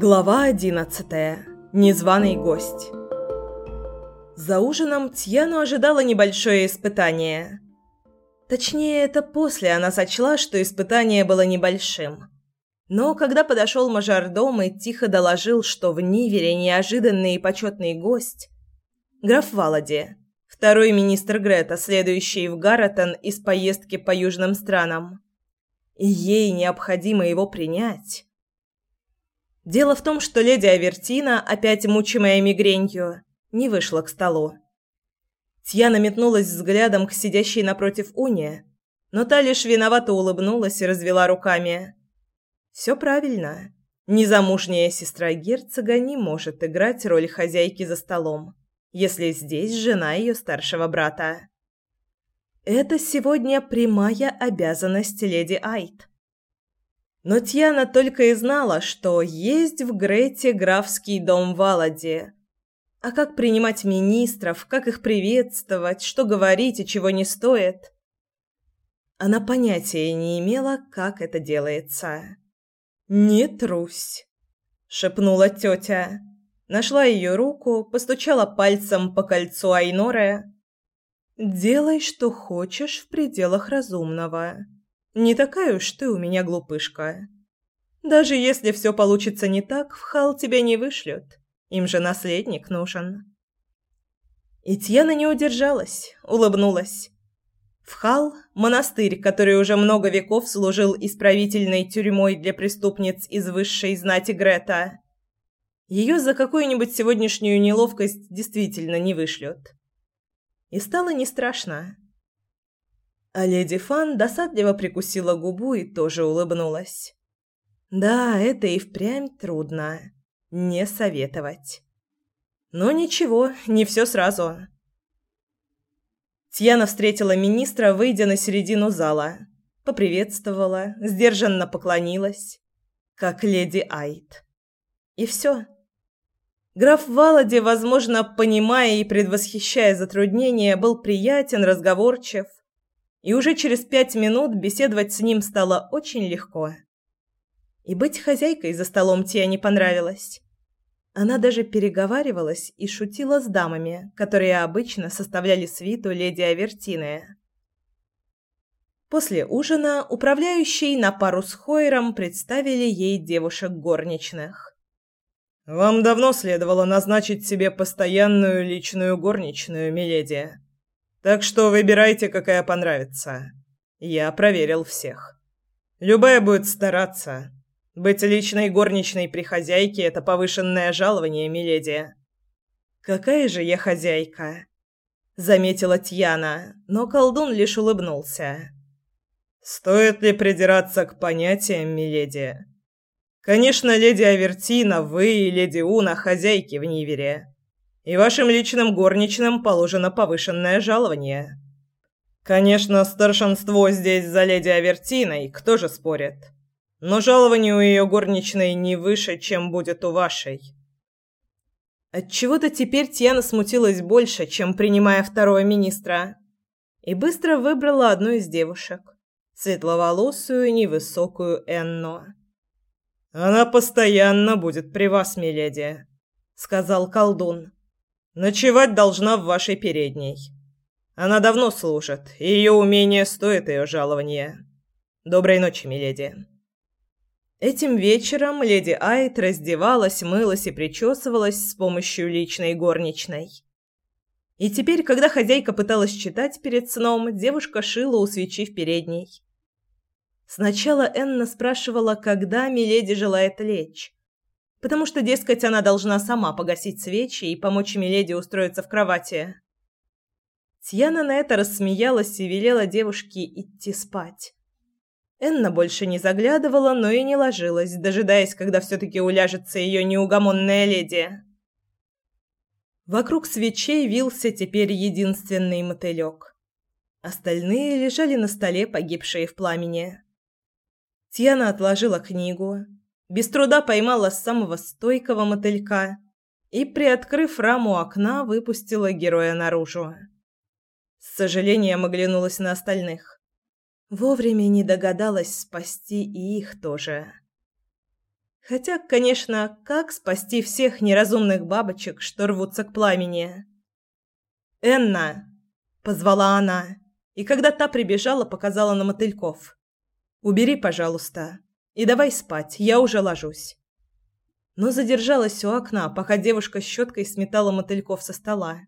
Глава одиннадцатая. Незваный гость. За ужином Тьяну ожидало небольшое испытание. Точнее, это после она сочла, что испытание было небольшим. Но когда подошел мажордом и тихо доложил, что в Нивере неожиданный и почетный гость, граф Валади, второй министр Грета, следующий в Гарретон из поездки по южным странам, и ей необходимо его принять, Дело в том, что леди Авертина, опять мучимая мигренью, не вышла к столу. Тьяна метнулась взглядом к сидящей напротив Уне, но та лишь виновато улыбнулась и развела руками. «Все правильно. Незамужняя сестра герцога не может играть роль хозяйки за столом, если здесь жена ее старшего брата. Это сегодня прямая обязанность леди Айт. Но Тьяна только и знала, что есть в Грете графский дом в Аладе. А как принимать министров, как их приветствовать, что говорить и чего не стоит. Она понятия не имела, как это делается. «Не трусь», — шепнула тетя. Нашла ее руку, постучала пальцем по кольцу Айноры. «Делай, что хочешь в пределах разумного». Не такая уж ты у меня глупышка. Даже если все получится не так, в хал тебя не вышлют. Им же наследник нужен. И не удержалась, улыбнулась. В хал – монастырь, который уже много веков служил исправительной тюрьмой для преступниц из высшей знати Грета. Ее за какую-нибудь сегодняшнюю неловкость действительно не вышлют. И стало не страшно. А леди Фан досадливо прикусила губу и тоже улыбнулась. Да, это и впрямь трудно. Не советовать. Но ничего, не все сразу. Тьяна встретила министра, выйдя на середину зала. Поприветствовала, сдержанно поклонилась. Как леди Айт. И все. Граф Валади, возможно, понимая и предвосхищая затруднения, был приятен, разговорчив, и уже через пять минут беседовать с ним стало очень легко. И быть хозяйкой за столом Тия не понравилось. Она даже переговаривалась и шутила с дамами, которые обычно составляли свиту леди Авертины. После ужина управляющий на пару с Хойером представили ей девушек горничных. «Вам давно следовало назначить себе постоянную личную горничную, миледи», так что выбирайте, какая понравится. Я проверил всех. Любая будет стараться. Быть личной горничной при хозяйке – это повышенное жалование, миледи. Какая же я хозяйка? Заметила Тьяна, но колдун лишь улыбнулся. Стоит ли придираться к понятиям, миледи? Конечно, леди Авертина, вы и леди Уна – хозяйки в Нивере и вашим личным горничным положено повышенное жалование. Конечно, старшинство здесь за леди Авертиной, кто же спорит? Но жалование у ее горничной не выше, чем будет у вашей. Отчего-то теперь Тьяна смутилась больше, чем принимая второго министра, и быстро выбрала одну из девушек, светловолосую невысокую Энно. «Она постоянно будет при вас, миледи», — сказал колдун. Ночевать должна в вашей передней. Она давно служит, и ее умение стоит ее жалования. Доброй ночи, миледи. Этим вечером леди Айт раздевалась, мылась и причесывалась с помощью личной горничной. И теперь, когда хозяйка пыталась читать перед сном, девушка шила у свечи в передней. Сначала Энна спрашивала, когда миледи желает лечь, потому что, дескать, она должна сама погасить свечи и помочь Миледи устроиться в кровати. Тьяна на это рассмеялась и велела девушке идти спать. Энна больше не заглядывала, но и не ложилась, дожидаясь, когда все-таки уляжется ее неугомонная леди. Вокруг свечей вился теперь единственный мотылек. Остальные лежали на столе, погибшие в пламени. Тьяна отложила книгу, без труда поймала самого стойкого мотылька и, приоткрыв раму окна, выпустила героя наружу. С сожалением оглянулась на остальных. Вовремя не догадалась спасти и их тоже. Хотя, конечно, как спасти всех неразумных бабочек, что рвутся к пламени? «Энна!» – позвала она, и когда та прибежала, показала на мотыльков. «Убери, пожалуйста, и давай спать, я уже ложусь». Но задержалась у окна, пока девушка щеткой сметала мотыльков со стола.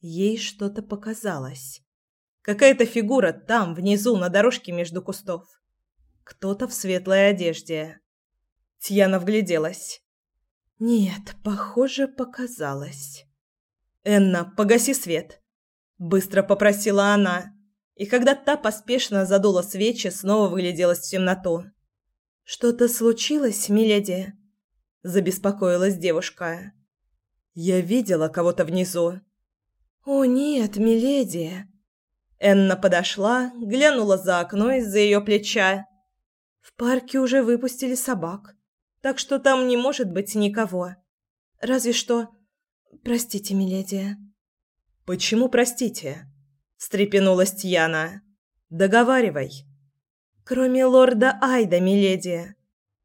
Ей что-то показалось. Какая-то фигура там, внизу, на дорожке между кустов. Кто-то в светлой одежде. Тьяна вгляделась. Нет, похоже, показалось. «Энна, погаси свет!» Быстро попросила она. И когда та поспешно задула свечи, снова выгляделась в темноту. «Что-то случилось, миледи?» Забеспокоилась девушка. «Я видела кого-то внизу». «О, нет, миледи!» Энна подошла, глянула за окно из-за ее плеча. «В парке уже выпустили собак, так что там не может быть никого. Разве что «Простите, миледи». «Почему простите?» – встрепенулась Тьяна. «Договаривай». «Кроме лорда Айда, миледи.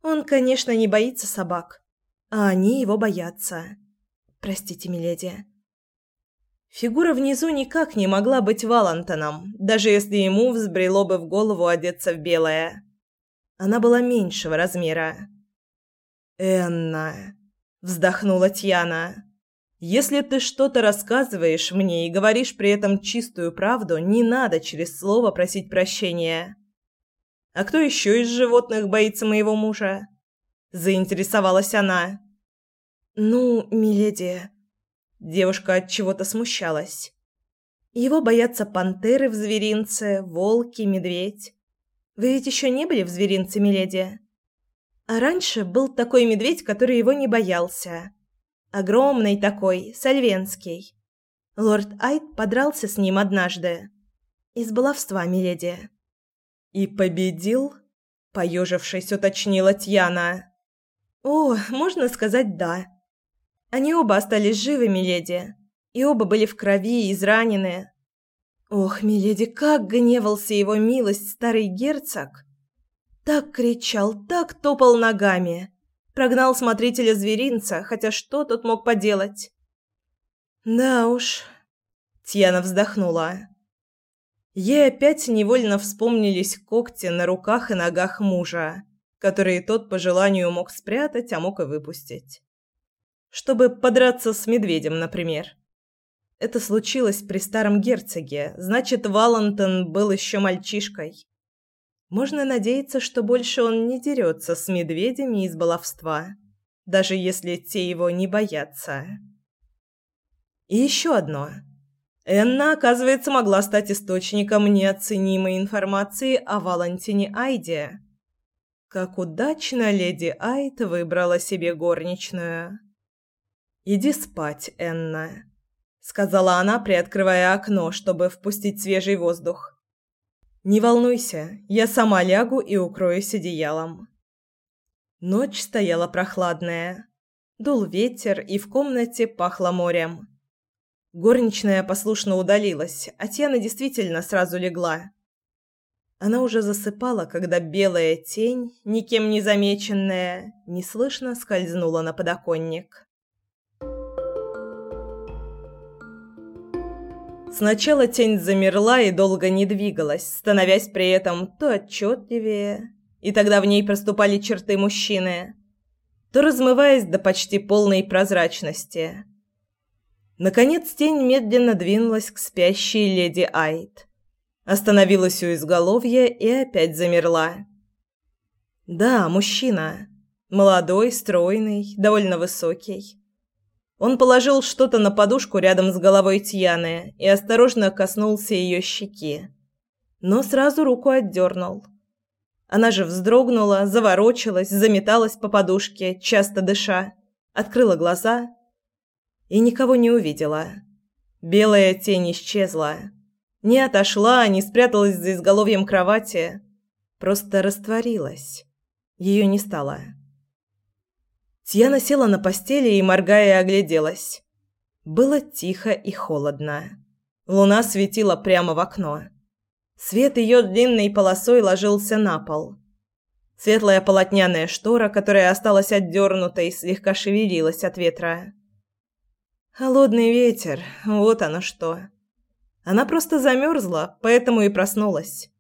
Он, конечно, не боится собак, а они его боятся. Простите, миледи». Фигура внизу никак не могла быть Валантоном, даже если ему взбрело бы в голову одеться в белое. Она была меньшего размера. «Энна!» – вздохнула Тьяна. Если ты что-то рассказываешь мне и говоришь при этом чистую правду, не надо через слово просить прощения. А кто еще из животных боится моего мужа? Заинтересовалась она. Ну, миледи, девушка от чего-то смущалась. Его боятся пантеры в зверинце, волки, медведь. Вы ведь еще не были в зверинце, миледи? А раньше был такой медведь, который его не боялся. Огромный такой, сальвенский. Лорд Айд подрался с ним однажды. Из баловства, миледи. «И победил?» – поежившись, уточнила Тьяна. «О, можно сказать «да». Они оба остались живы, миледи, и оба были в крови и изранены. Ох, миледи, как гневался его милость старый герцог! Так кричал, так топал ногами!» Прогнал смотрителя зверинца, хотя что тут мог поделать? Да уж. Тьяна вздохнула. Ей опять невольно вспомнились когти на руках и ногах мужа, которые тот по желанию мог спрятать, а мог и выпустить. Чтобы подраться с медведем, например. Это случилось при старом герцоге, значит, Валентон был еще мальчишкой. Можно надеяться, что больше он не дерется с медведями из баловства, даже если те его не боятся. И еще одно. Энна, оказывается, могла стать источником неоценимой информации о Валентине Айде. Как удачно леди Айд выбрала себе горничную. «Иди спать, Энна», — сказала она, приоткрывая окно, чтобы впустить свежий воздух. «Не волнуйся, я сама лягу и укроюсь одеялом». Ночь стояла прохладная. Дул ветер, и в комнате пахло морем. Горничная послушно удалилась, а Тьяна действительно сразу легла. Она уже засыпала, когда белая тень, никем не замеченная, неслышно скользнула на подоконник. Сначала тень замерла и долго не двигалась, становясь при этом то отчетливее, и тогда в ней проступали черты мужчины, то размываясь до почти полной прозрачности. Наконец тень медленно двинулась к спящей леди Айт. Остановилась у изголовья и опять замерла. Да, мужчина. Молодой, стройный, довольно высокий. Он положил что-то на подушку рядом с головой Тьяны и осторожно коснулся ее щеки. Но сразу руку отдернул. Она же вздрогнула, заворочилась, заметалась по подушке, часто дыша, открыла глаза и никого не увидела. Белая тень исчезла. Не отошла, не спряталась за изголовьем кровати. Просто растворилась. Ее не стало. Тьяна села на постели и, моргая, огляделась. Было тихо и холодно. Луна светила прямо в окно. Свет ее длинной полосой ложился на пол. Светлая полотняная штора, которая осталась отдернутой, слегка шевелилась от ветра. Холодный ветер, вот оно что. Она просто замерзла, поэтому и проснулась.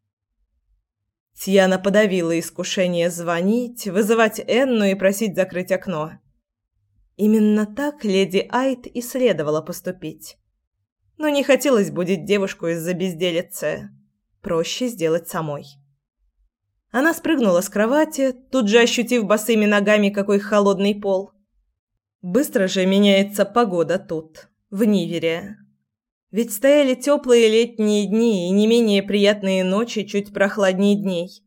Тьяна подавила искушение звонить, вызывать Энну и просить закрыть окно. Именно так леди Айт и следовало поступить. Но не хотелось будить девушку из-за безделицы. Проще сделать самой. Она спрыгнула с кровати, тут же ощутив босыми ногами какой холодный пол. Быстро же меняется погода тут, в Нивере. Ведь стояли теплые летние дни и не менее приятные ночи чуть прохладнее дней.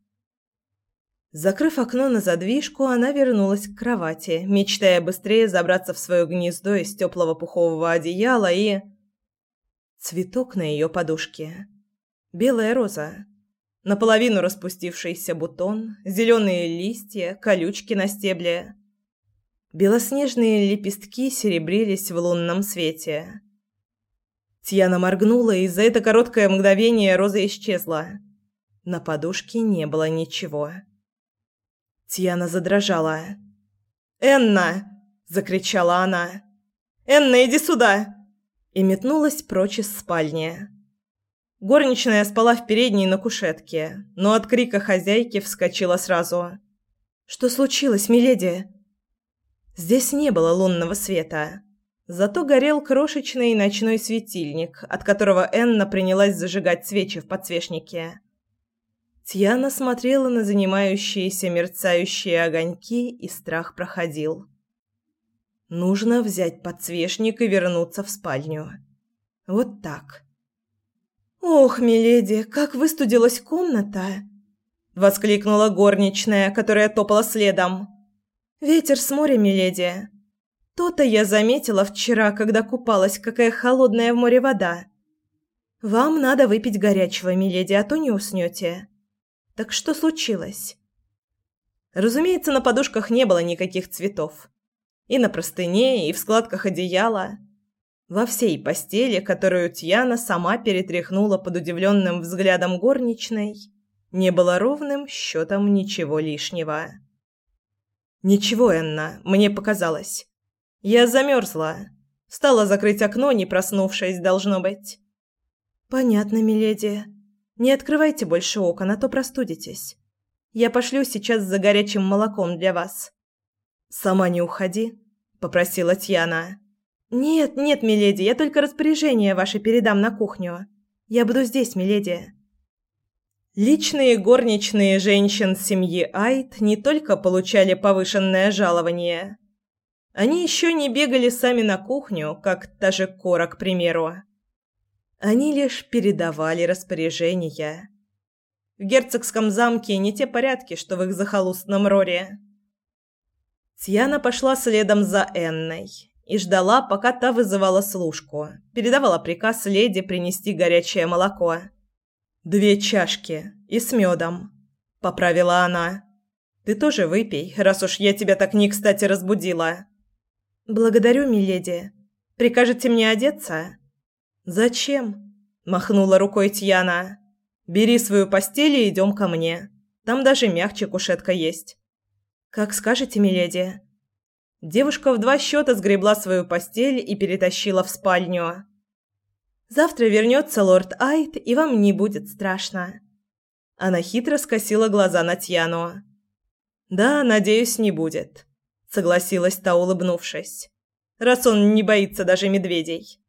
Закрыв окно на задвижку, она вернулась к кровати, мечтая быстрее забраться в свое гнездо из теплого пухового одеяла и... Цветок на ее подушке. Белая роза. Наполовину распустившийся бутон, зеленые листья, колючки на стебле. Белоснежные лепестки серебрились в лунном свете. Тьяна моргнула, и за это короткое мгновение роза исчезла. На подушке не было ничего. Тьяна задрожала. «Энна!» – закричала она. «Энна, иди сюда!» И метнулась прочь из спальни. Горничная спала в передней на кушетке, но от крика хозяйки вскочила сразу. «Что случилось, миледи?» Здесь не было лунного света. Зато горел крошечный ночной светильник, от которого Энна принялась зажигать свечи в подсвечнике. Тьяна смотрела на занимающиеся мерцающие огоньки, и страх проходил. Нужно взять подсвечник и вернуться в спальню. Вот так. «Ох, миледи, как выстудилась комната!» — воскликнула горничная, которая топала следом. «Ветер с моря, миледи. То-то я заметила вчера, когда купалась, какая холодная в море вода. Вам надо выпить горячего, миледи, а то не уснете. Так что случилось? Разумеется, на подушках не было никаких цветов. И на простыне, и в складках одеяла. Во всей постели, которую Тьяна сама перетряхнула под удивленным взглядом горничной, не было ровным счетом ничего лишнего. «Ничего, Энна, мне показалось. Я замерзла. Стала закрыть окно, не проснувшись, должно быть». «Понятно, миледи. Не открывайте больше окон, а то простудитесь. Я пошлю сейчас за горячим молоком для вас. Сама не уходи, попросила Тьяна. Нет, нет, миледи, я только распоряжение ваше передам на кухню. Я буду здесь, миледи. Личные горничные женщин семьи Айт не только получали повышенное жалование. Они еще не бегали сами на кухню, как та же Кора, к примеру. Они лишь передавали распоряжения. В герцогском замке не те порядки, что в их захолустном роре. Тьяна пошла следом за Энной и ждала, пока та вызывала служку, передавала приказ леди принести горячее молоко. «Две чашки и с медом», — поправила она. «Ты тоже выпей, раз уж я тебя так не кстати разбудила». «Благодарю, миледи. Прикажете мне одеться?» «Зачем?» – махнула рукой Тьяна. «Бери свою постель и идем ко мне. Там даже мягче кушетка есть». «Как скажете, миледи». Девушка в два счета сгребла свою постель и перетащила в спальню. «Завтра вернется лорд Айт, и вам не будет страшно». Она хитро скосила глаза на Тьяну. «Да, надеюсь, не будет», — согласилась та, улыбнувшись. «Раз он не боится даже медведей».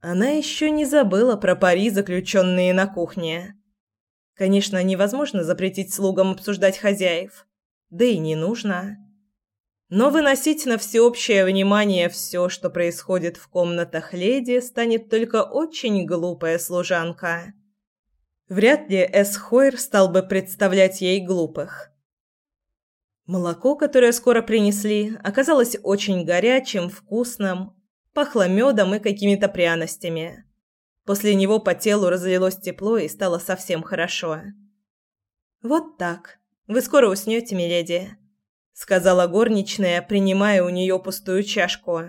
Она еще не забыла про пари, заключенные на кухне. Конечно, невозможно запретить слугам обсуждать хозяев. Да и не нужно. Но выносить на всеобщее внимание все, что происходит в комнатах леди, станет только очень глупая служанка. Вряд ли Эсхойр стал бы представлять ей глупых. Молоко, которое скоро принесли, оказалось очень горячим, вкусным Пахло медом и какими-то пряностями. После него по телу разлилось тепло и стало совсем хорошо. «Вот так. Вы скоро уснете, миледи», — сказала горничная, принимая у нее пустую чашку.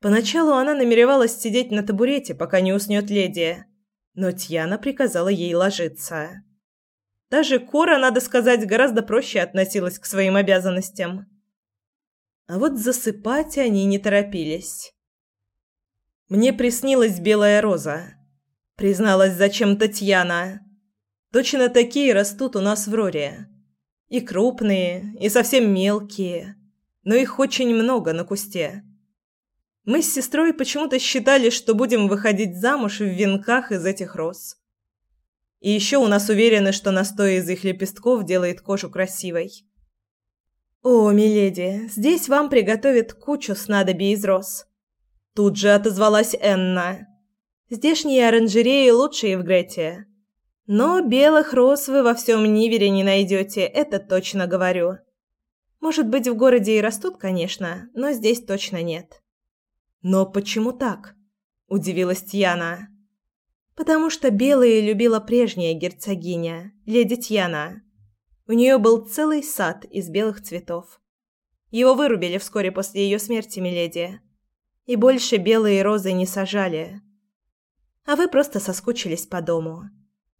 Поначалу она намеревалась сидеть на табурете, пока не уснет леди, но Тьяна приказала ей ложиться. Даже Кора, надо сказать, гораздо проще относилась к своим обязанностям. А вот засыпать они не торопились. Мне приснилась белая роза. Призналась зачем Татьяна. Точно такие растут у нас в Роре. И крупные, и совсем мелкие. Но их очень много на кусте. Мы с сестрой почему-то считали, что будем выходить замуж в венках из этих роз. И еще у нас уверены, что настой из их лепестков делает кожу красивой. «О, миледи, здесь вам приготовят кучу снадобий из роз». Тут же отозвалась Энна. «Здешние оранжереи лучшие в Грете. Но белых роз вы во всем Нивере не найдете, это точно говорю. Может быть, в городе и растут, конечно, но здесь точно нет. Но почему так? удивилась Тьяна. Потому что белые любила прежняя герцогиня, леди Тьяна. У нее был целый сад из белых цветов. Его вырубили вскоре после ее смерти, миледи. И больше белые розы не сажали. А вы просто соскучились по дому.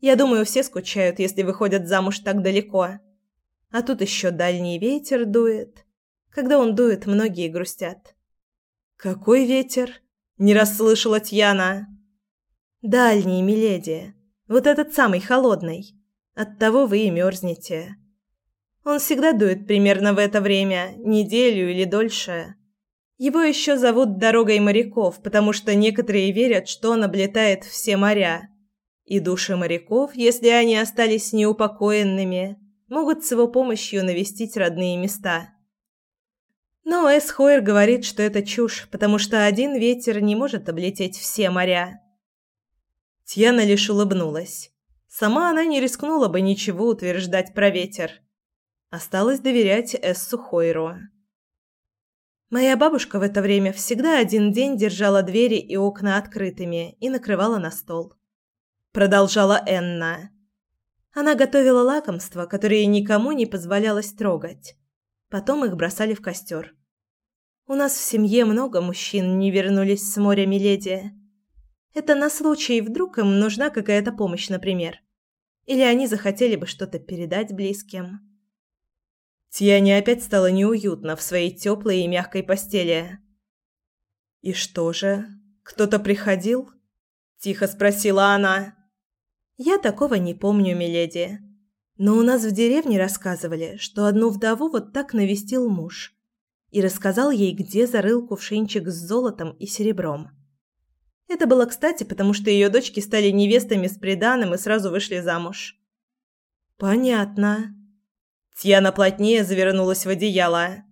Я думаю, все скучают, если выходят замуж так далеко. А тут еще дальний ветер дует. Когда он дует, многие грустят. «Какой ветер?» – не расслышала Тьяна. «Дальний, миледи. Вот этот самый холодный. Оттого вы и мерзнете. Он всегда дует примерно в это время, неделю или дольше. Его еще зовут «дорогой моряков», потому что некоторые верят, что он облетает все моря и души моряков, если они остались неупокоенными, могут с его помощью навестить родные места. Но Эсхойер говорит, что это чушь, потому что один ветер не может облететь все моря. Тьяна лишь улыбнулась. Сама она не рискнула бы ничего утверждать про ветер. Осталось доверять Эссу Хойру. Моя бабушка в это время всегда один день держала двери и окна открытыми и накрывала на стол продолжала Энна. Она готовила лакомства, которые никому не позволялось трогать. Потом их бросали в костер. У нас в семье много мужчин не вернулись с моря Миледи. Это на случай, вдруг им нужна какая-то помощь, например. Или они захотели бы что-то передать близким. Тьяне опять стало неуютно в своей теплой и мягкой постели. «И что же? Кто-то приходил?» – тихо спросила она. Я такого не помню, миледи. Но у нас в деревне рассказывали, что одну вдову вот так навестил муж и рассказал ей, где зарыл кувшинчик с золотом и серебром. Это было кстати, потому что ее дочки стали невестами с приданым и сразу вышли замуж. Понятно. Тьяна плотнее завернулась в одеяло.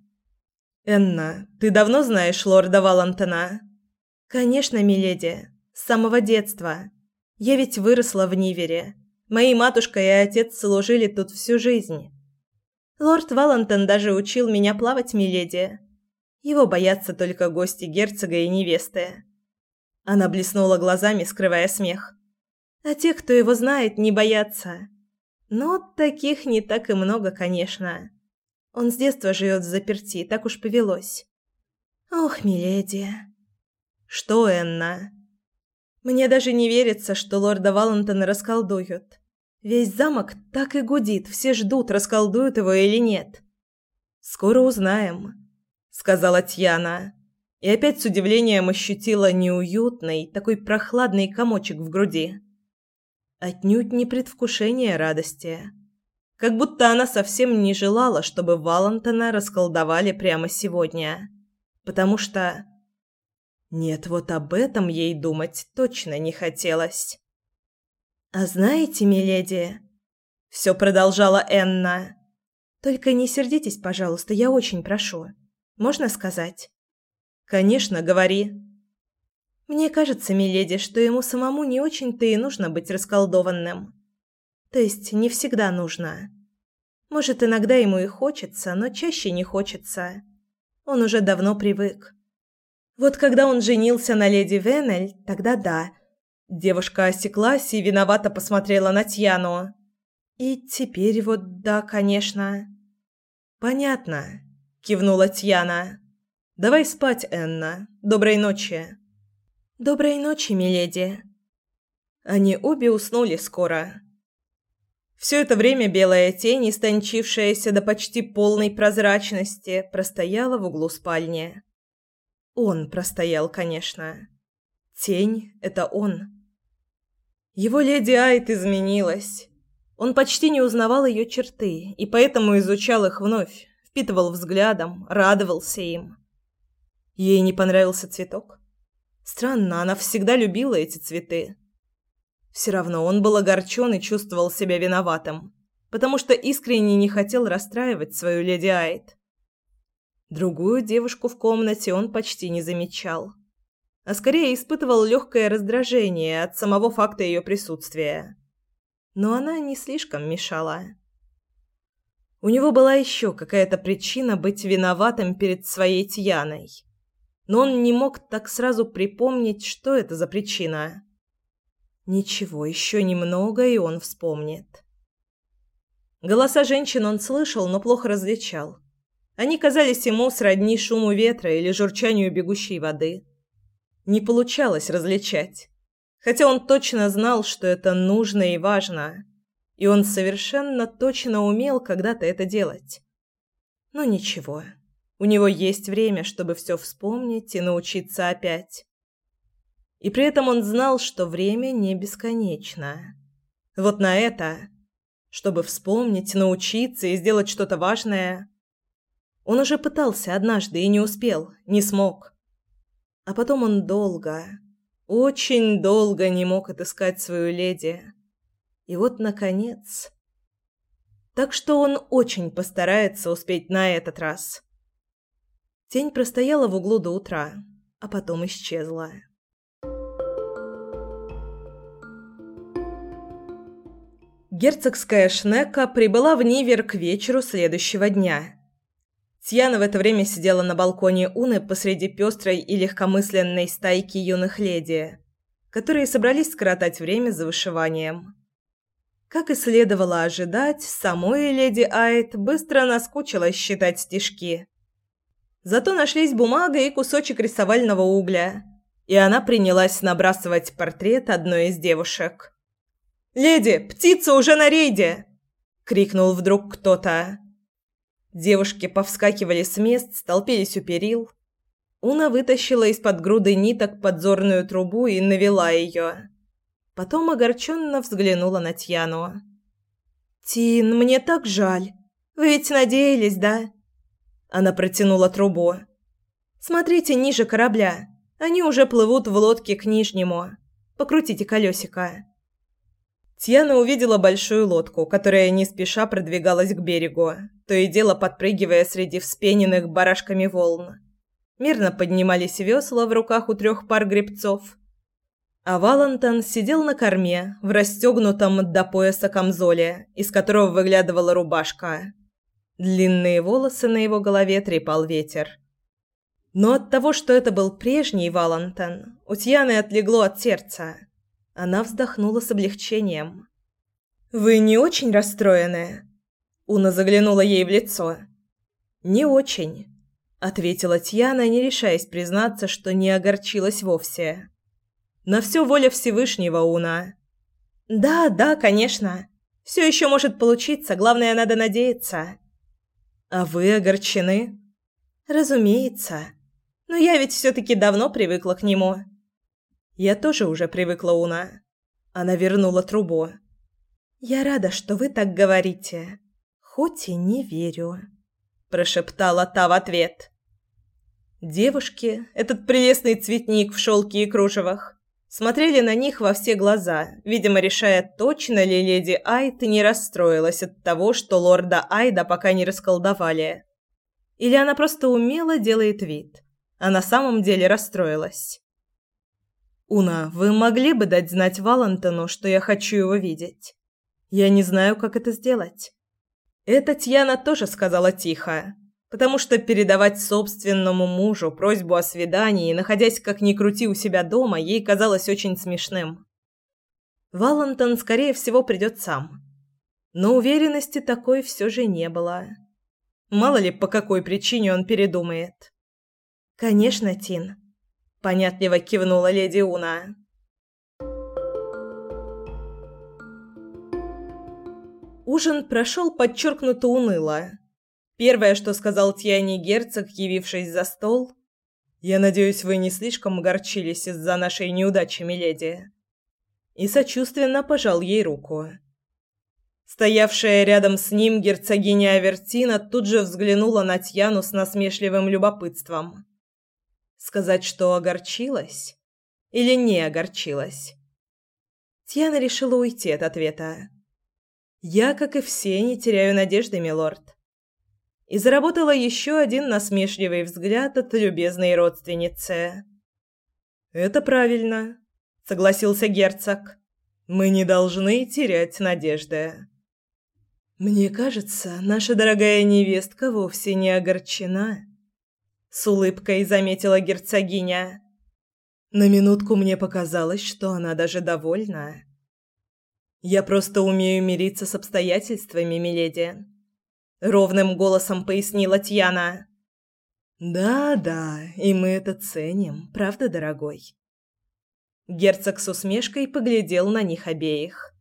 Энна, ты давно знаешь лорда Валантона? Конечно, миледи, с самого детства. Я ведь выросла в Нивере. Мои матушка и отец служили тут всю жизнь. Лорд Валентон даже учил меня плавать, миледи. Его боятся только гости герцога и невесты. Она блеснула глазами, скрывая смех. А те, кто его знает, не боятся. Но таких не так и много, конечно. Он с детства живет в заперти, так уж повелось. Ох, миледи. Что, Энна? Мне даже не верится, что лорда Валентона расколдуют. Весь замок так и гудит, все ждут, расколдуют его или нет. Скоро узнаем, сказала Тьяна. И опять с удивлением ощутила неуютный, такой прохладный комочек в груди. Отнюдь не предвкушение радости. Как будто она совсем не желала, чтобы Валентона расколдовали прямо сегодня. Потому что нет, вот об этом ей думать точно не хотелось. «А знаете, миледи...» — все продолжала Энна. «Только не сердитесь, пожалуйста, я очень прошу. Можно сказать?» «Конечно, говори». «Мне кажется, миледи, что ему самому не очень-то и нужно быть расколдованным. То есть не всегда нужно. Может, иногда ему и хочется, но чаще не хочется. Он уже давно привык. Вот когда он женился на леди Венель, тогда да. Девушка осеклась и виновато посмотрела на Тьяну. И теперь вот да, конечно. Понятно, кивнула Тьяна. Давай спать, Энна. Доброй ночи. Доброй ночи, миледи. Они обе уснули скоро. Все это время белая тень, истончившаяся до почти полной прозрачности, простояла в углу спальни. Он простоял, конечно. Тень — это он. Его леди Айт изменилась. Он почти не узнавал ее черты, и поэтому изучал их вновь, впитывал взглядом, радовался им. Ей не понравился цветок. Странно, она всегда любила эти цветы. Все равно он был огорчен и чувствовал себя виноватым, потому что искренне не хотел расстраивать свою леди Айт. Другую девушку в комнате он почти не замечал, а скорее испытывал легкое раздражение от самого факта ее присутствия. Но она не слишком мешала. У него была еще какая-то причина быть виноватым перед своей Тьяной. Но он не мог так сразу припомнить, что это за причина. Ничего, еще немного, и он вспомнит. Голоса женщин он слышал, но плохо различал. Они казались ему сродни шуму ветра или журчанию бегущей воды. Не получалось различать. Хотя он точно знал, что это нужно и важно. И он совершенно точно умел когда-то это делать. Но ничего. У него есть время, чтобы все вспомнить и научиться опять. И при этом он знал, что время не бесконечно. Вот на это, чтобы вспомнить, научиться и сделать что-то важное, он уже пытался однажды и не успел, не смог. А потом он долго, очень долго не мог отыскать свою леди. И вот, наконец... Так что он очень постарается успеть на этот раз. Тень простояла в углу до утра, а потом исчезла. Герцогская шнека прибыла в Нивер к вечеру следующего дня. Тьяна в это время сидела на балконе Уны посреди пестрой и легкомысленной стайки юных леди, которые собрались скоротать время за вышиванием. Как и следовало ожидать, самой леди Айт быстро наскучило считать стишки. Зато нашлись бумага и кусочек рисовального угля, и она принялась набрасывать портрет одной из девушек. «Леди, птица уже на рейде!» — крикнул вдруг кто-то. Девушки повскакивали с мест, столпились у перил. Уна вытащила из-под груды ниток подзорную трубу и навела ее. Потом огорченно взглянула на Тьяну. «Тин, мне так жаль. Вы ведь надеялись, да?» Она протянула трубу. «Смотрите ниже корабля. Они уже плывут в лодке к нижнему. Покрутите колесико». Тьяна увидела большую лодку, которая не спеша продвигалась к берегу, то и дело подпрыгивая среди вспененных барашками волн. Мирно поднимались весла в руках у трех пар гребцов. А Валентон сидел на корме, в расстегнутом до пояса камзоле, из которого выглядывала рубашка. Длинные волосы на его голове трепал ветер. Но от того, что это был прежний Валентон, у Тьяны отлегло от сердца – она вздохнула с облегчением. «Вы не очень расстроены?» Уна заглянула ей в лицо. «Не очень», — ответила Тьяна, не решаясь признаться, что не огорчилась вовсе. «На все воля Всевышнего, Уна». «Да, да, конечно. Все еще может получиться, главное, надо надеяться». «А вы огорчены?» «Разумеется. Но я ведь все-таки давно привыкла к нему». Я тоже уже привыкла, Уна. Она вернула трубу. Я рада, что вы так говорите, хоть и не верю, прошептала та в ответ. Девушки, этот прелестный цветник в шелке и кружевах, смотрели на них во все глаза, видимо, решая, точно ли леди Айт не расстроилась от того, что лорда Айда пока не расколдовали. Или она просто умело делает вид, а на самом деле расстроилась. «Уна, вы могли бы дать знать Валентину, что я хочу его видеть? Я не знаю, как это сделать». Это Тьяна тоже сказала тихо, потому что передавать собственному мужу просьбу о свидании, находясь как ни крути у себя дома, ей казалось очень смешным. Валентин, скорее всего, придет сам. Но уверенности такой все же не было. Мало ли, по какой причине он передумает. «Конечно, Тин», понятливо кивнула леди Уна. Ужин прошел подчеркнуто уныло. Первое, что сказал Тьяне герцог, явившись за стол, «Я надеюсь, вы не слишком огорчились из-за нашей неудачи, миледи?» И сочувственно пожал ей руку. Стоявшая рядом с ним герцогиня Авертина тут же взглянула на Тьяну с насмешливым любопытством. Сказать, что огорчилась? Или не огорчилась? Тьяна решила уйти от ответа. «Я, как и все, не теряю надежды, милорд». И заработала еще один насмешливый взгляд от любезной родственницы. «Это правильно», — согласился герцог. «Мы не должны терять надежды». «Мне кажется, наша дорогая невестка вовсе не огорчена», — с улыбкой заметила герцогиня. На минутку мне показалось, что она даже довольна. Я просто умею мириться с обстоятельствами, миледи, ровным голосом пояснила Тьяна. Да-да, и мы это ценим, правда, дорогой? Герцог с усмешкой поглядел на них обеих.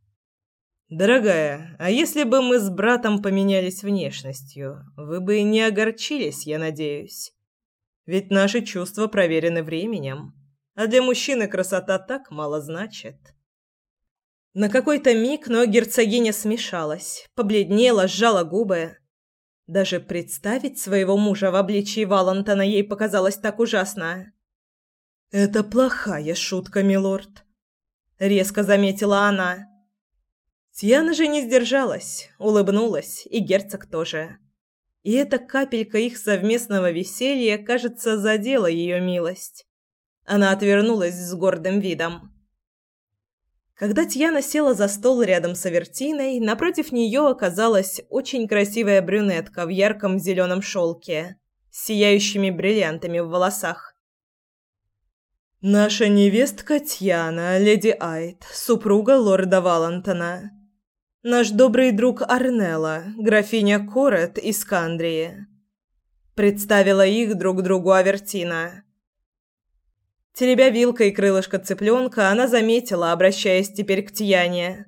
Дорогая, а если бы мы с братом поменялись внешностью, вы бы не огорчились, я надеюсь. Ведь наши чувства проверены временем а для мужчины красота так мало значит. На какой-то миг, но герцогиня смешалась, побледнела, сжала губы. Даже представить своего мужа в обличии Валентона ей показалось так ужасно. «Это плохая шутка, милорд», — резко заметила она. Тьяна же не сдержалась, улыбнулась, и герцог тоже. И эта капелька их совместного веселья, кажется, задела ее милость. Она отвернулась с гордым видом. Когда Тьяна села за стол рядом с Авертиной, напротив нее оказалась очень красивая брюнетка в ярком зеленом шелке, с сияющими бриллиантами в волосах. «Наша невестка Тьяна, леди Айт, супруга лорда Валантона. Наш добрый друг Арнелла, графиня Корет из Кандрии». Представила их друг другу Авертина. Теребя вилкой крылышко цыпленка, она заметила, обращаясь теперь к Тьяне.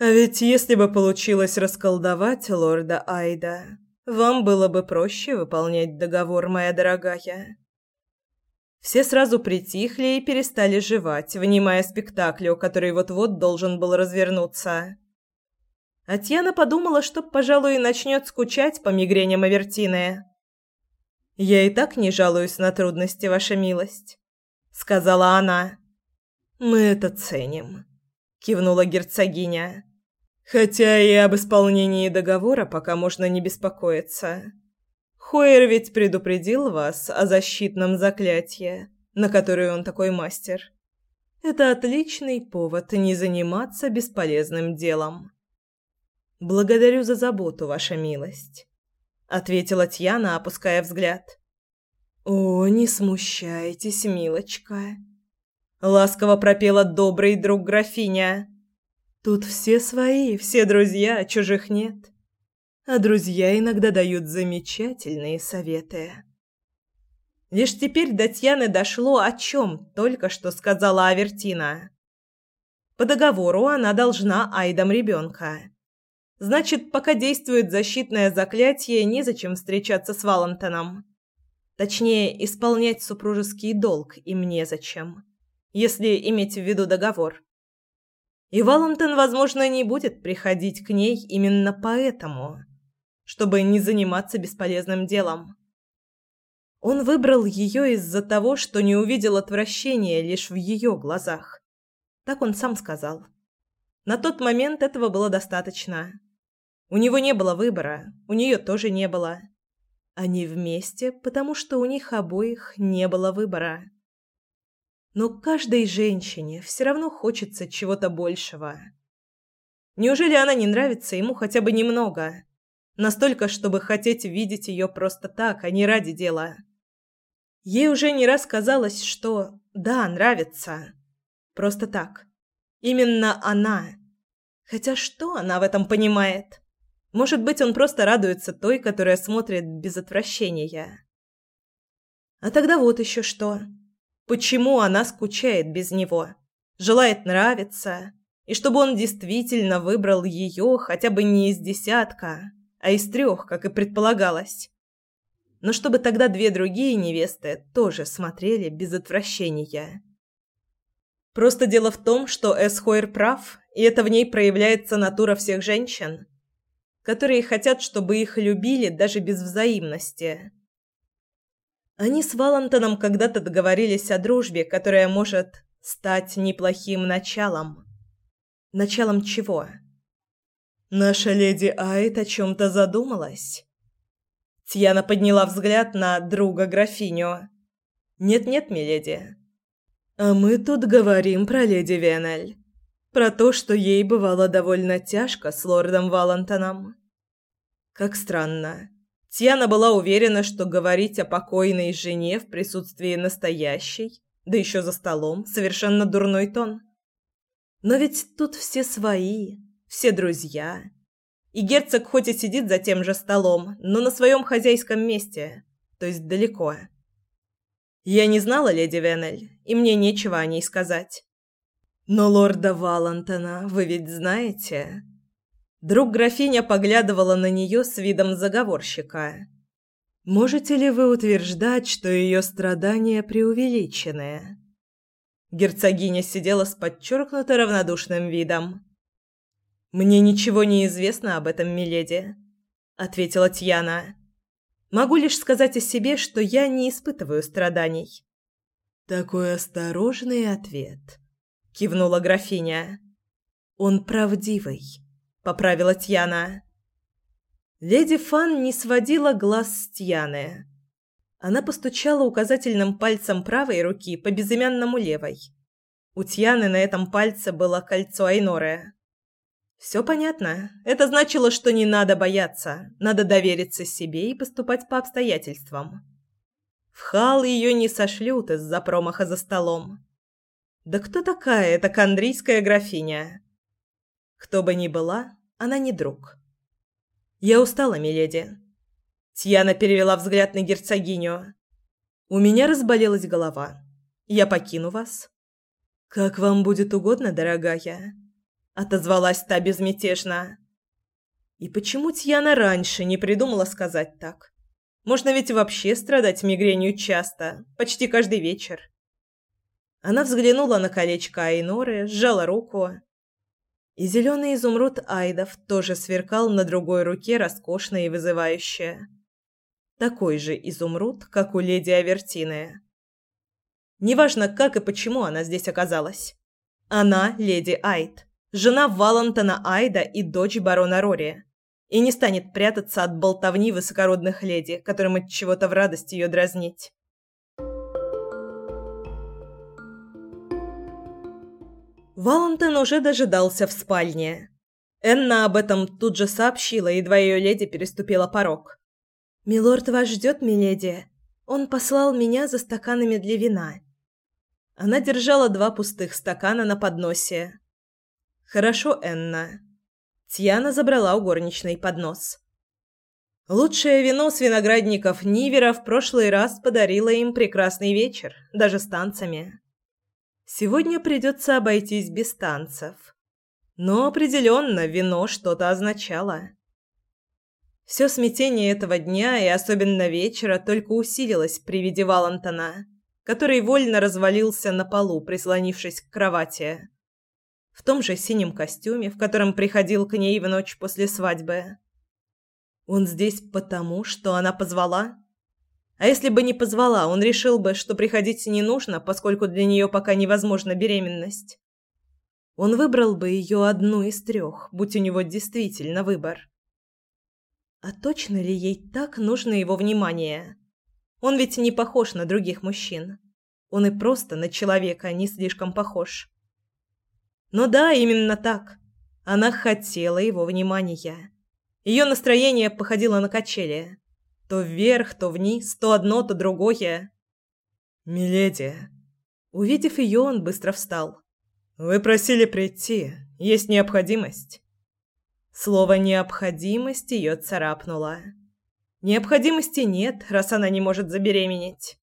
«А ведь если бы получилось расколдовать лорда Айда, вам было бы проще выполнять договор, моя дорогая». Все сразу притихли и перестали жевать, внимая спектаклю, который вот-вот должен был развернуться. А Тьяна подумала, что, пожалуй, начнет скучать по мигреням Авертины. «Я и так не жалуюсь на трудности, ваша милость сказала она. Мы это ценим, кивнула герцогиня. Хотя и об исполнении договора пока можно не беспокоиться. Хойер ведь предупредил вас о защитном заклятии, на которое он такой мастер. Это отличный повод не заниматься бесполезным делом. Благодарю за заботу, ваша милость, ответила Тьяна, опуская взгляд. «О, не смущайтесь, милочка!» Ласково пропела добрый друг графиня. «Тут все свои, все друзья, чужих нет. А друзья иногда дают замечательные советы». Лишь теперь до Тьяны дошло, о чем только что сказала Авертина. По договору она должна Айдам ребенка. Значит, пока действует защитное заклятие, незачем встречаться с Валентоном. Точнее, исполнять супружеский долг им незачем, если иметь в виду договор. И Валентин, возможно, не будет приходить к ней именно поэтому, чтобы не заниматься бесполезным делом. Он выбрал ее из-за того, что не увидел отвращения лишь в ее глазах. Так он сам сказал. На тот момент этого было достаточно. У него не было выбора, у нее тоже не было. Они вместе, потому что у них обоих не было выбора. Но каждой женщине все равно хочется чего-то большего. Неужели она не нравится ему хотя бы немного? Настолько, чтобы хотеть видеть ее просто так, а не ради дела. Ей уже не раз казалось, что да, нравится. Просто так. Именно она. Хотя что она в этом понимает? Может быть, он просто радуется той, которая смотрит без отвращения. А тогда вот еще что. Почему она скучает без него? Желает нравиться? и чтобы он действительно выбрал ее хотя бы не из десятка, а из трех, как и предполагалось. Но чтобы тогда две другие невесты тоже смотрели без отвращения. Просто дело в том, что Эсхойр прав, и это в ней проявляется натура всех женщин, которые хотят, чтобы их любили даже без взаимности. Они с Валентоном когда-то договорились о дружбе, которая может стать неплохим началом. Началом чего? Наша леди Айт о чем-то задумалась. Тьяна подняла взгляд на друга графиню. «Нет-нет, миледи. А мы тут говорим про леди Венель. Про то, что ей бывало довольно тяжко с лордом Валентоном. Как странно. Тьяна была уверена, что говорить о покойной жене в присутствии настоящей, да еще за столом, совершенно дурной тон. Но ведь тут все свои, все друзья. И герцог хоть и сидит за тем же столом, но на своем хозяйском месте, то есть далеко. Я не знала леди Венель, и мне нечего о ней сказать. Но лорда Валантона вы ведь знаете? Друг графиня поглядывала на нее с видом заговорщика. Можете ли вы утверждать, что ее страдания преувеличены? Герцогиня сидела с подчеркнуто равнодушным видом. Мне ничего не известно об этом, миледи, ответила Тьяна. Могу лишь сказать о себе, что я не испытываю страданий. Такой осторожный ответ, кивнула графиня. Он правдивый, поправила Тьяна. Леди Фан не сводила глаз с Тьяны. Она постучала указательным пальцем правой руки по безымянному левой. У Тьяны на этом пальце было кольцо Айноры. Все понятно. Это значило, что не надо бояться, надо довериться себе и поступать по обстоятельствам. В хал ее не сошлют из-за промаха за столом. Да кто такая эта кандрийская графиня? Кто бы ни была, она не друг. Я устала, миледи. Тьяна перевела взгляд на герцогиню. У меня разболелась голова. Я покину вас. Как вам будет угодно, дорогая отозвалась та безмятежно. И почему Тьяна раньше не придумала сказать так? Можно ведь вообще страдать мигренью часто, почти каждый вечер. Она взглянула на колечко Айноры, сжала руку. И зеленый изумруд Айдов тоже сверкал на другой руке роскошно и вызывающе. Такой же изумруд, как у леди Авертины. Неважно, как и почему она здесь оказалась. Она леди Айд жена Валентона Айда и дочь барона Рори, и не станет прятаться от болтовни высокородных леди, которым от чего-то в радость ее дразнить. Валентин уже дожидался в спальне. Энна об этом тут же сообщила, едва ее леди переступила порог. «Милорд вас ждет, миледи. Он послал меня за стаканами для вина». Она держала два пустых стакана на подносе, «Хорошо, Энна». Тьяна забрала у горничной поднос. Лучшее вино с виноградников Нивера в прошлый раз подарило им прекрасный вечер, даже с танцами. Сегодня придется обойтись без танцев. Но определенно вино что-то означало. Все смятение этого дня и особенно вечера только усилилось при виде Валентона, который вольно развалился на полу, прислонившись к кровати в том же синем костюме, в котором приходил к ней в ночь после свадьбы. Он здесь потому, что она позвала? А если бы не позвала, он решил бы, что приходить не нужно, поскольку для нее пока невозможна беременность. Он выбрал бы ее одну из трех, будь у него действительно выбор. А точно ли ей так нужно его внимание? Он ведь не похож на других мужчин. Он и просто на человека не слишком похож. Но да, именно так. Она хотела его внимания. Ее настроение походило на качели. То вверх, то вниз, то одно, то другое. «Миледи». Увидев ее, он быстро встал. «Вы просили прийти. Есть необходимость?» Слово «необходимость» ее царапнуло. Необходимости нет, раз она не может забеременеть.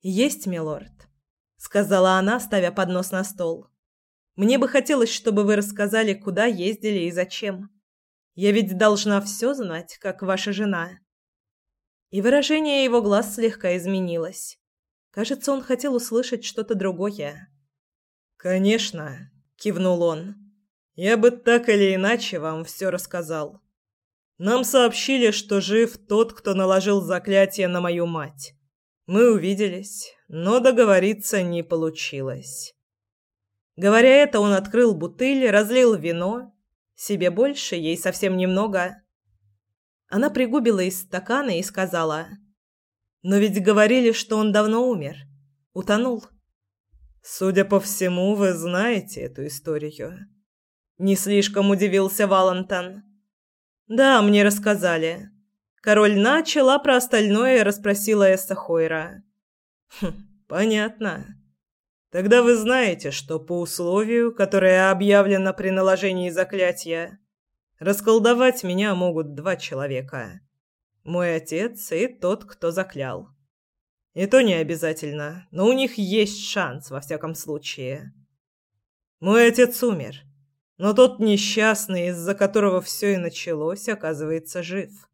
«Есть, милорд», — сказала она, ставя поднос на стол. Мне бы хотелось, чтобы вы рассказали, куда ездили и зачем. Я ведь должна все знать, как ваша жена». И выражение его глаз слегка изменилось. Кажется, он хотел услышать что-то другое. «Конечно», — кивнул он. «Я бы так или иначе вам все рассказал. Нам сообщили, что жив тот, кто наложил заклятие на мою мать. Мы увиделись, но договориться не получилось». Говоря это, он открыл бутыль, разлил вино. Себе больше, ей совсем немного. Она пригубила из стакана и сказала... Но ведь говорили, что он давно умер. Утонул. Судя по всему, вы знаете эту историю. Не слишком удивился Валентан. Да, мне рассказали. Король начал, а про остальное расспросила Эсса Хойра. Хм, понятно. Тогда вы знаете, что по условию, которое объявлено при наложении заклятия, расколдовать меня могут два человека. Мой отец и тот, кто заклял. И то не обязательно, но у них есть шанс во всяком случае. Мой отец умер, но тот несчастный, из-за которого все и началось, оказывается жив.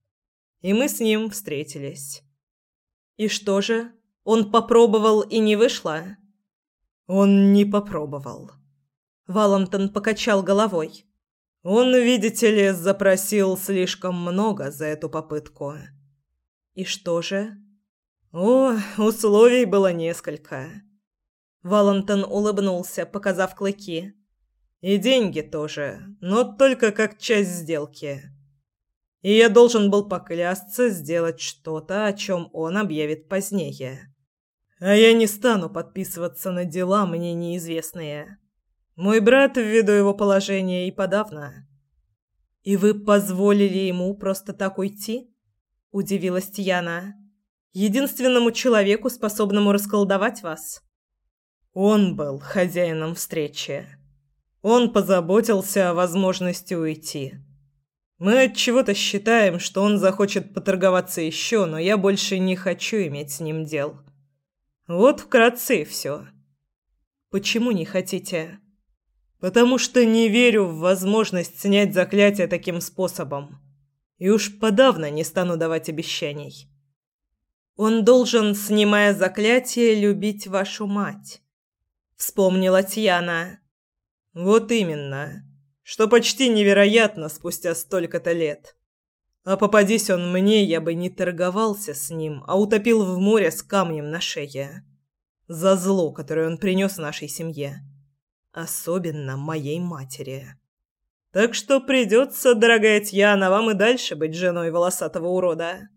И мы с ним встретились. И что же? Он попробовал и не вышло? Он не попробовал. Валентон покачал головой. Он, видите ли, запросил слишком много за эту попытку. И что же? О, условий было несколько. Валентон улыбнулся, показав клыки. И деньги тоже, но только как часть сделки. И я должен был поклясться сделать что-то, о чем он объявит позднее. А я не стану подписываться на дела мне неизвестные. Мой брат, ввиду его положения, и подавно. И вы позволили ему просто так уйти? удивилась Тьяна. Единственному человеку, способному расколдовать вас. Он был хозяином встречи. Он позаботился о возможности уйти. Мы от чего-то считаем, что он захочет поторговаться еще, но я больше не хочу иметь с ним дел. Вот вкратце все. Почему не хотите? Потому что не верю в возможность снять заклятие таким способом. И уж подавно не стану давать обещаний. Он должен, снимая заклятие, любить вашу мать, вспомнила Тьяна. Вот именно, что почти невероятно спустя столько-то лет. А попадись он мне, я бы не торговался с ним, а утопил в море с камнем на шее. За зло, которое он принес нашей семье особенно моей матери. Так что придется, дорогая Тьяна, вам и дальше быть женой волосатого урода.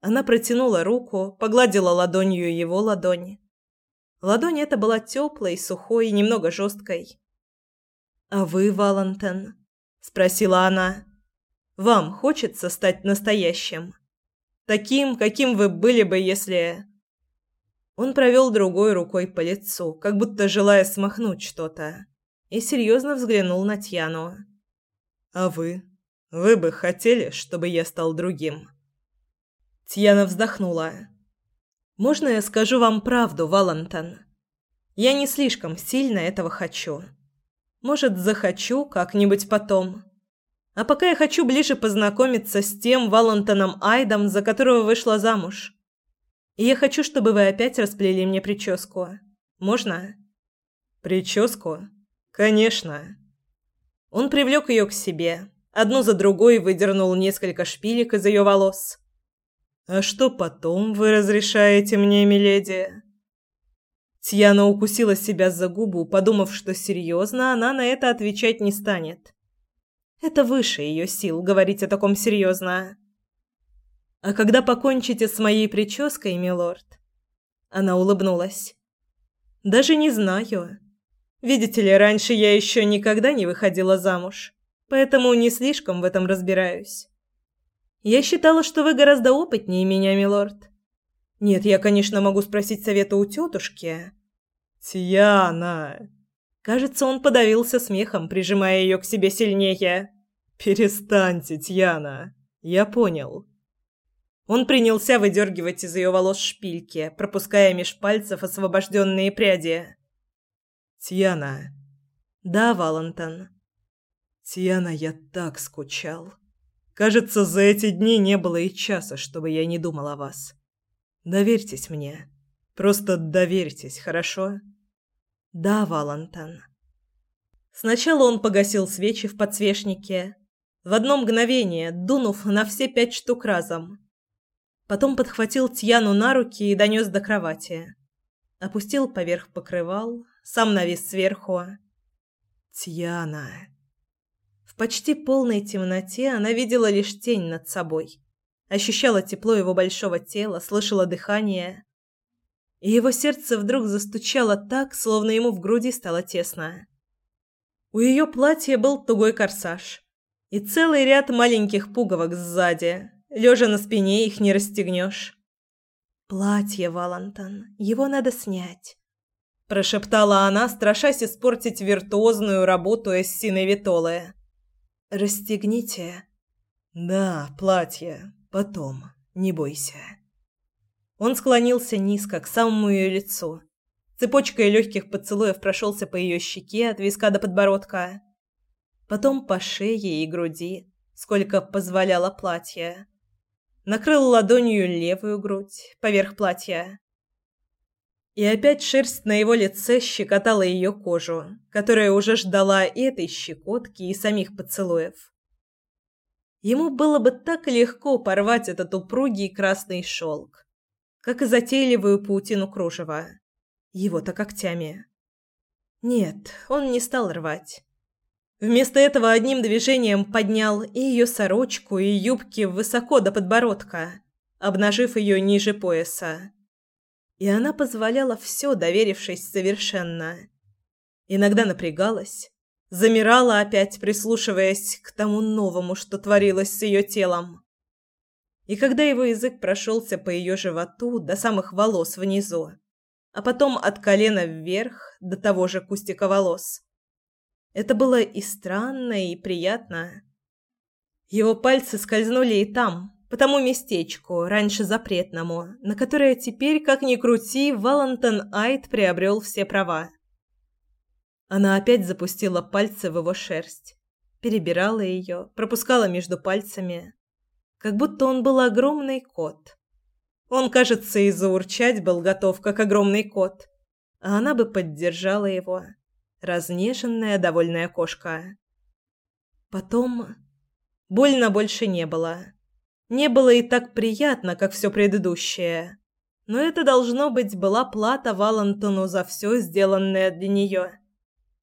Она протянула руку, погладила ладонью его ладонь. Ладонь эта была теплой, сухой и немного жесткой. «А вы, Валентин?» – спросила она. «Вам хочется стать настоящим? Таким, каким вы были бы, если...» Он провел другой рукой по лицу, как будто желая смахнуть что-то, и серьезно взглянул на Тьяну. «А вы? Вы бы хотели, чтобы я стал другим?» Тьяна вздохнула. «Можно я скажу вам правду, Валентин? Я не слишком сильно этого хочу. Может, захочу как-нибудь потом. А пока я хочу ближе познакомиться с тем Валентином Айдом, за которого вышла замуж». И я хочу, чтобы вы опять расплели мне прическу. Можно? Прическу? Конечно. Он привлек ее к себе. Одну за другой выдернул несколько шпилек из ее волос. А что потом вы разрешаете мне, миледи? Тьяна укусила себя за губу, подумав, что серьезно она на это отвечать не станет. Это выше ее сил говорить о таком серьезно. А когда покончите с моей прической, милорд? Она улыбнулась. Даже не знаю. Видите ли, раньше я еще никогда не выходила замуж, поэтому не слишком в этом разбираюсь. Я считала, что вы гораздо опытнее меня, милорд. Нет, я, конечно, могу спросить совета у тетушки. Тиана. Кажется, он подавился смехом, прижимая ее к себе сильнее. Перестаньте, Тиана. Я понял. Он принялся выдергивать из ее волос шпильки, пропуская меж пальцев освобожденные пряди. «Тьяна, «Да, Валентин». «Тьяна, я так скучал. Кажется, за эти дни не было и часа, чтобы я не думал о вас. Доверьтесь мне. Просто доверьтесь, хорошо?» «Да, Валентин». Сначала он погасил свечи в подсвечнике, в одно мгновение, дунув на все пять штук разом. Потом подхватил Тьяну на руки и донес до кровати. Опустил поверх покрывал, сам навис сверху. «Тьяна!» В почти полной темноте она видела лишь тень над собой. Ощущала тепло его большого тела, слышала дыхание. И его сердце вдруг застучало так, словно ему в груди стало тесно. У ее платья был тугой корсаж и целый ряд маленьких пуговок сзади. Лежа на спине их не расстегнешь. «Платье, Валантон, его надо снять», – прошептала она, страшась испортить виртуозную работу Эссины Витолы. «Расстегните». «Да, платье. Потом. Не бойся». Он склонился низко, к самому ее лицу. Цепочкой легких поцелуев прошелся по ее щеке от виска до подбородка. Потом по шее и груди, сколько позволяло платье накрыл ладонью левую грудь поверх платья. И опять шерсть на его лице щекотала ее кожу, которая уже ждала этой щекотки, и самих поцелуев. Ему было бы так легко порвать этот упругий красный шелк, как и затейливую паутину кружева, его-то когтями. Нет, он не стал рвать. Вместо этого одним движением поднял и ее сорочку, и юбки высоко до подбородка, обнажив ее ниже пояса. И она позволяла все, доверившись совершенно. Иногда напрягалась, замирала опять, прислушиваясь к тому новому, что творилось с ее телом. И когда его язык прошелся по ее животу до самых волос внизу, а потом от колена вверх до того же кустика волос, это было и странно, и приятно. Его пальцы скользнули и там, по тому местечку, раньше запретному, на которое теперь, как ни крути, Валентон Айт приобрел все права. Она опять запустила пальцы в его шерсть, перебирала ее, пропускала между пальцами, как будто он был огромный кот. Он, кажется, и заурчать был готов, как огромный кот, а она бы поддержала его разнеженная довольная кошка. Потом больно больше не было. Не было и так приятно, как все предыдущее. Но это должно быть была плата Валентону за все сделанное для нее,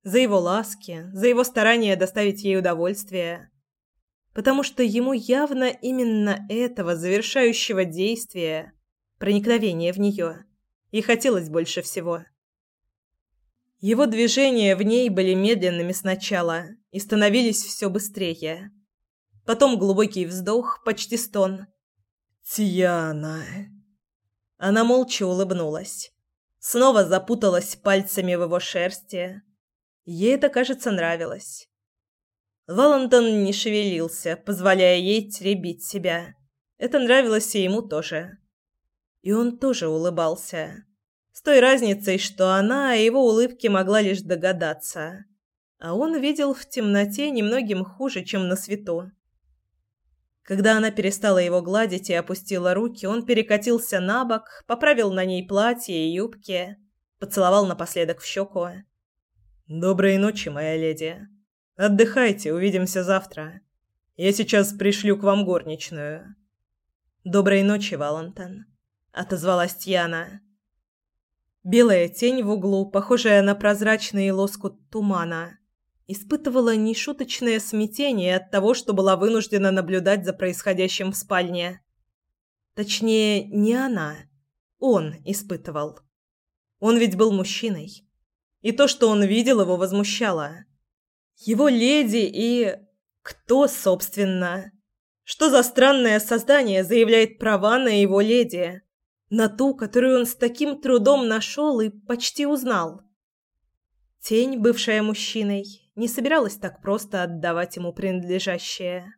за его ласки, за его старание доставить ей удовольствие, потому что ему явно именно этого завершающего действия, проникновения в нее, и хотелось больше всего. Его движения в ней были медленными сначала и становились все быстрее. Потом глубокий вздох, почти стон. «Тиана!» Она молча улыбнулась. Снова запуталась пальцами в его шерсти. Ей это, кажется, нравилось. Валентон не шевелился, позволяя ей теребить себя. Это нравилось и ему тоже. И он тоже улыбался. С той разницей, что она о его улыбке могла лишь догадаться. А он видел в темноте немногим хуже, чем на свету. Когда она перестала его гладить и опустила руки, он перекатился на бок, поправил на ней платье и юбки, поцеловал напоследок в щеку. «Доброй ночи, моя леди. Отдыхайте, увидимся завтра. Я сейчас пришлю к вам горничную». «Доброй ночи, Валентин», — отозвалась Тьяна. Белая тень в углу, похожая на прозрачный лоскут тумана, испытывала нешуточное смятение от того, что была вынуждена наблюдать за происходящим в спальне. Точнее, не она. Он испытывал. Он ведь был мужчиной. И то, что он видел, его возмущало. Его леди и... Кто, собственно? Что за странное создание заявляет права на его леди? На ту, которую он с таким трудом нашел и почти узнал. Тень, бывшая мужчиной, не собиралась так просто отдавать ему принадлежащее.